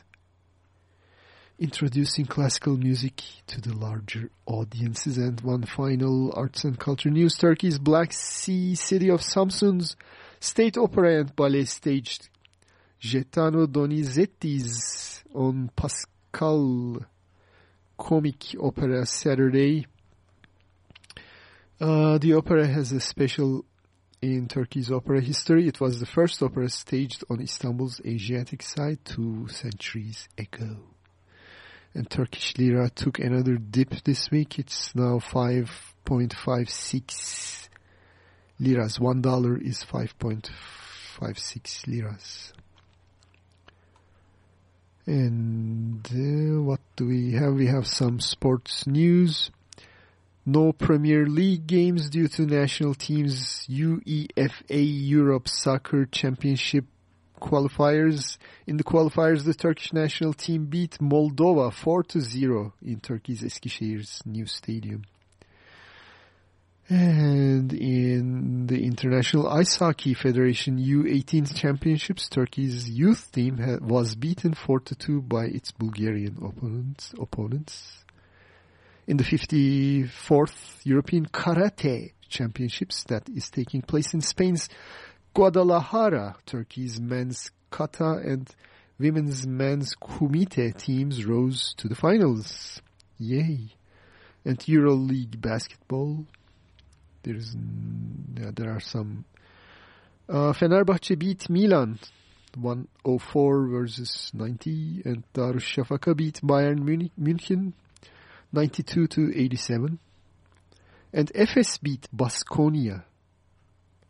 B: introducing classical music to the larger audiences and one final arts and culture news Turkey's Black Sea city of Samsun's state opera and ballet staged Gaetano Donizetti's Don Pasquale comic opera Saturday. Uh, the opera has a special in Turkey's opera history. It was the first opera staged on Istanbul's Asiatic side two centuries ago. And Turkish lira took another dip this week. It's now 5.56 liras. One dollar is 5.56 liras. And uh, what do we have? We have some sports news. No Premier League games due to national teams UEFA Europe Soccer Championship qualifiers. In the qualifiers, the Turkish national team beat Moldova 4-0 in Turkey's Eskişehir's new stadium. And in the International Ice Hockey Federation U18 Championships, Turkey's youth team was beaten 4-2 by its Bulgarian opponents. opponents. In the 54th European Karate Championships that is taking place in Spain's Guadalajara, Turkey's men's kata and women's men's kumite teams rose to the finals. Yay. And EuroLeague basketball, there's yeah, there are some uh, Fenerbahce beat Milan 104 versus 90 and Darüşşafaka beat Bayern Munich, München 92 to 87 and Efes beat Baskonia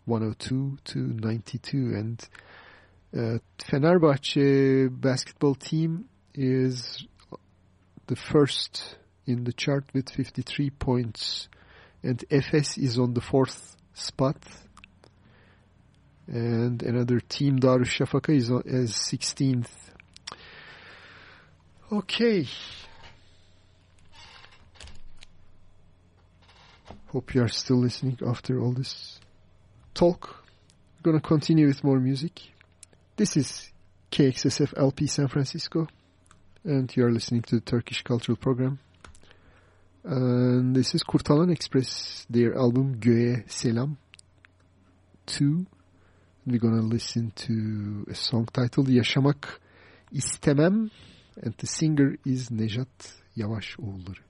B: 102 to 92 and uh, Fenerbahce basketball team is the first in the chart with 53 points and Efes is on the fourth spot. And another team, Darüşşafaka, is on, as 16th. Okay. Hope you are still listening after all this talk. We're going to continue with more music. This is KXSF LP San Francisco, and you are listening to the Turkish Cultural Program. And this is Kurtalan Ekspres, their album Göğe Selam 2. We're gonna listen to a song titled Yaşamak İstemem and the singer is Nejat Yavaşoğulları.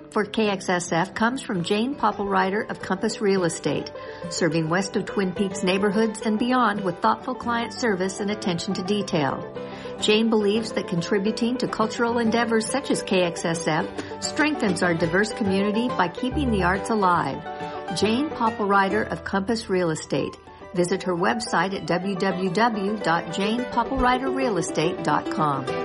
M: support for KXSF comes from Jane Popplewriter of Compass Real Estate, serving west of Twin Peaks neighborhoods and beyond with thoughtful client service and attention to detail. Jane believes that contributing to cultural endeavors such as KXSF strengthens our diverse community by keeping the arts alive. Jane Popplewriter of Compass Real Estate. Visit her website at
E: www.janepopplewriterrealestate.com.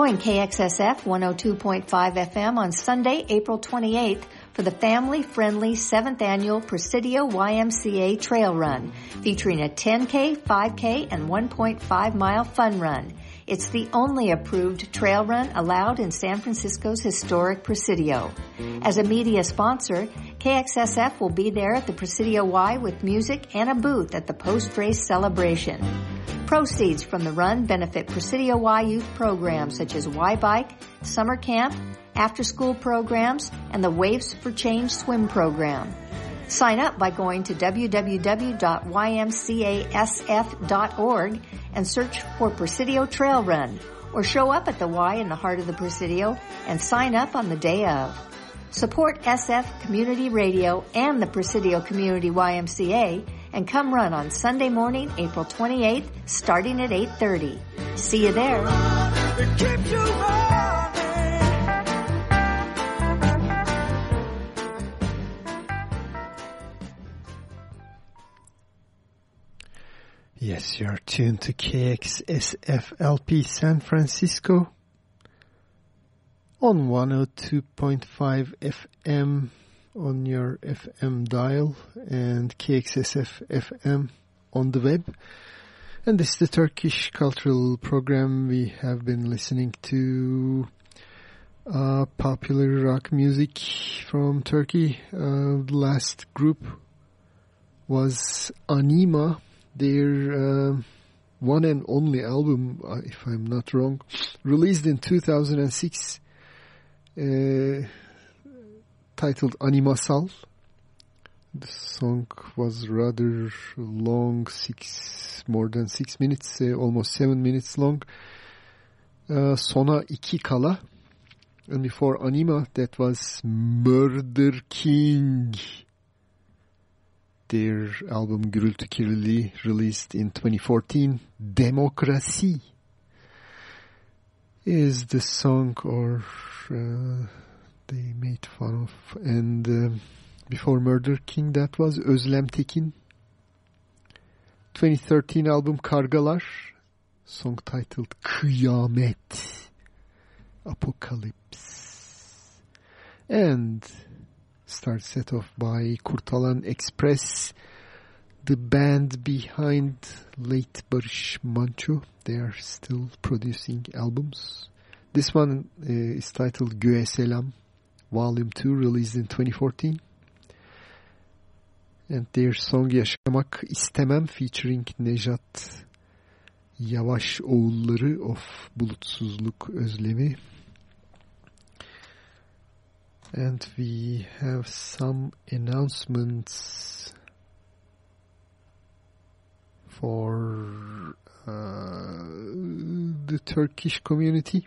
M: Join KXSF 102.5 FM on Sunday, April 28th for the family-friendly 7th annual Presidio YMCA Trail Run, featuring a 10K, 5K, and 1.5 mile fun run. It's the only approved trail run allowed in San Francisco's historic Presidio. As a media sponsor, KXSF will be there at the Presidio Y with music and a booth at the post-race celebration. Proceeds from the run benefit Presidio Y youth programs such as Y Bike, Summer Camp, After School programs, and the Waves for Change swim program. Sign up by going to www.ymcasf.org and search for Presidio Trail Run, or show up at the Y in the heart of the Presidio and sign up on the day of. Support SF Community Radio and the Presidio Community YMCA and come run on Sunday morning, April 28th, starting at 8.30. See you there.
B: Yes, you're tuned to KXSFLP San Francisco on 102.5 FM on your FM dial and KXSF FM on the web. And this is the Turkish cultural program. We have been listening to uh, popular rock music from Turkey. Uh, the last group was Anima their uh, one and only album, uh, if I'm not wrong, released in 2006, uh, titled Animasal. The song was rather long, six more than six minutes, uh, almost seven minutes long. Uh, Sona iki kala. And before Anima, that was Murder King their album Gürültü Kirliliği released in 2014. Democracy is the song or uh, they made fun of. And uh, before Murder King that was Özlem Tekin. 2013 album Kargalar. Song titled Kıyamet. Apocalypse. And start set off by Kurtalan Ekspres, the band behind late Barış Manço. They are still producing albums. This one uh, is titled Göğe Selam, Volume 2, released in 2014. And their song Yaşamak İstemem featuring Nejat Yavaşoğulları of Bulutsuzluk Özlemi. And we have some announcements for uh, the Turkish community.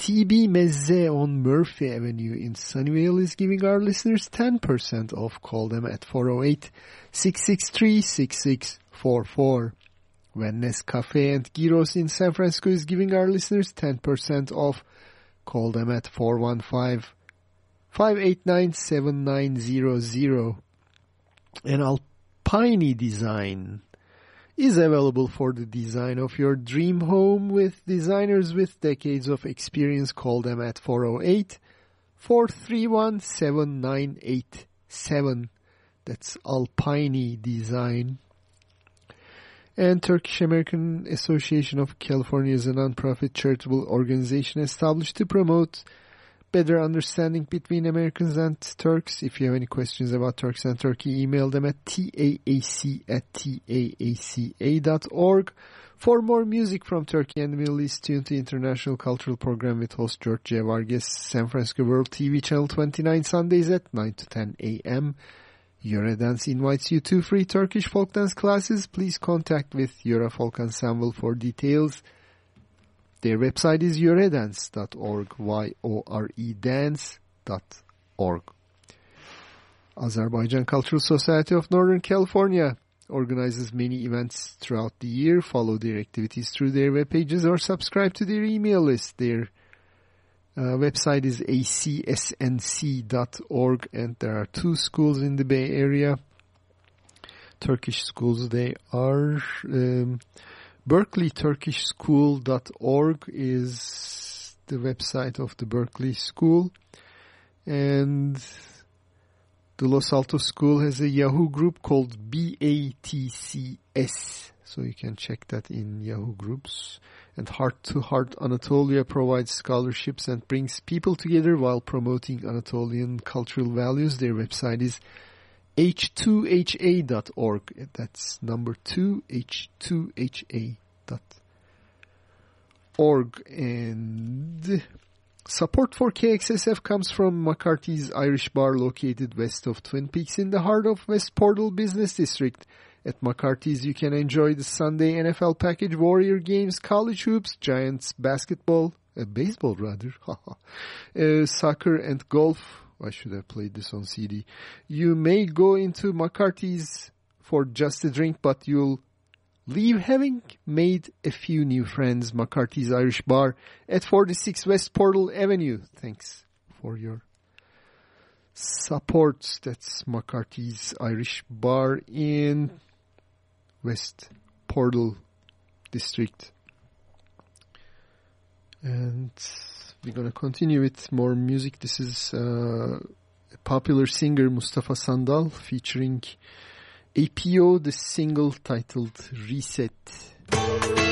B: TB Mezze on Murphy Avenue in Sunnyvale is giving our listeners 10% off. Call them at 408-663-6644. Venice Cafe and Gyros in San Francisco is giving our listeners 10% off. Call them at 415-589-7900. And Alpine Design is available for the design of your dream home with designers with decades of experience. Call them at 408-431-7987. That's Alpine Design. And Turkish American Association of California is a nonprofit charitable organization established to promote better understanding between Americans and Turks. If you have any questions about Turks and Turkey, email them at taac at taaca.org. For more music from Turkey and the Middle East, tune to International Cultural Program with host George J. Vargas, San Francisco World TV Channel 29, Sundays at 9 to 10 a.m. Yore Dance invites you to free Turkish folk dance classes. Please contact with Yore Folk Ensemble for details. Their website is yoredance.org, Y-O-R-E dance.org. Azerbaijan Cultural Society of Northern California organizes many events throughout the year. Follow their activities through their web pages or subscribe to their email list. Their uh, website is acsnc.org and there are two schools in the Bay Area. Turkish schools they are. Um, BerkeleyTurkishSchool.org is the website of the Berkeley School. And the Los Altos School has a Yahoo group called BATCS. So you can check that in Yahoo groups. And Heart to Heart Anatolia provides scholarships and brings people together while promoting Anatolian cultural values. Their website is h2ha.org. That's number two, h2ha.org. And support for KXSF comes from McCarthy's Irish Bar located west of Twin Peaks in the heart of West Portal Business District. At McCarthy's, you can enjoy the Sunday NFL package, Warrior games, college hoops, Giants basketball, uh, baseball rather, uh, soccer and golf. I should have played this on CD. You may go into McCarthy's for just a drink, but you'll leave having made a few new friends. McCarthy's Irish Bar at 46 West Portal Avenue. Thanks for your support. That's McCarthy's Irish Bar in West Portal District. And we're going to continue with more music. This is uh, a popular singer, Mustafa Sandal, featuring Eypio, the single titled Reset.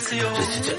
N: 这期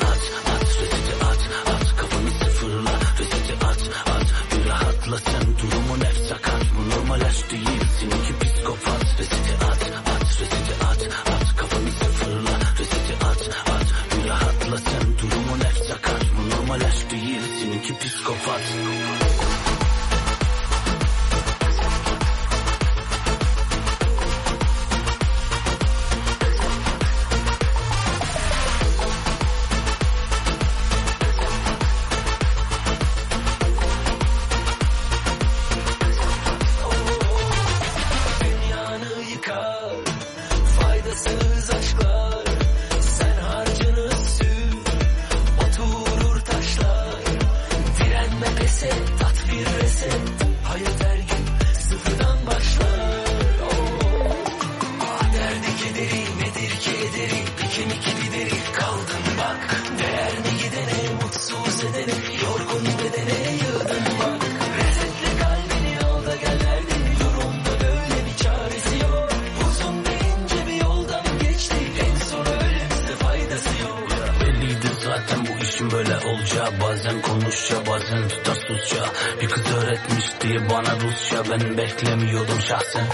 N: schaffen.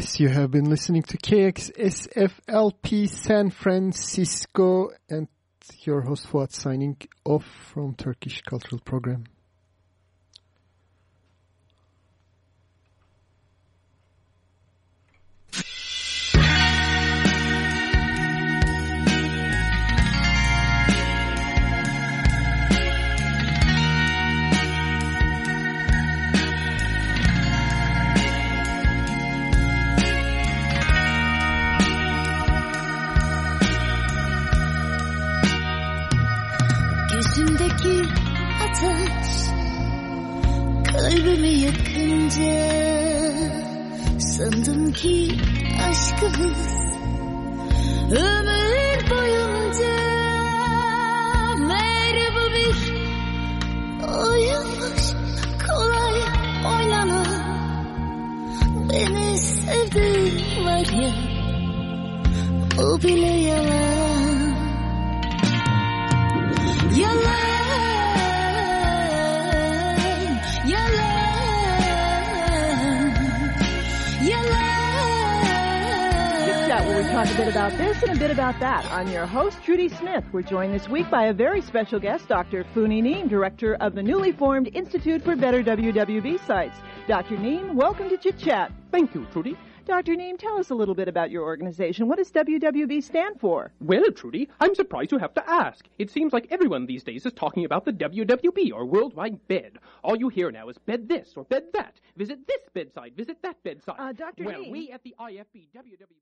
B: Yes, you have been listening to KXSFLP San Francisco and your host Fuat signing off from Turkish Cultural Program.
E: Kalbimi yakınca Sandım ki aşkımız. Ömür boyunca Meğer bu bir oyunmuş. Kolay oynanan Beni sevdiğin var ya O bile yalan. Yalan,
O: talk a bit about this and a bit about that. I'm your host, Trudy Smith. We're joined this week by a very special guest, Dr. Funi Neem, director of the newly formed Institute for Better WWB Sites. Dr. Neem, welcome to Chit Chat.
P: Thank you, Trudy.
O: Dr. Neem, tell us a little bit about your organization. What does WWB stand for?
P: Well, Trudy, I'm surprised you have to ask. It seems like everyone these days is talking about the WWB, or Worldwide Bed. All you hear now is bed this or bed that. Visit this bedside, visit that bedside.
O: Uh, Dr.
P: Well,
O: Neem.
P: we at the IFB WWB.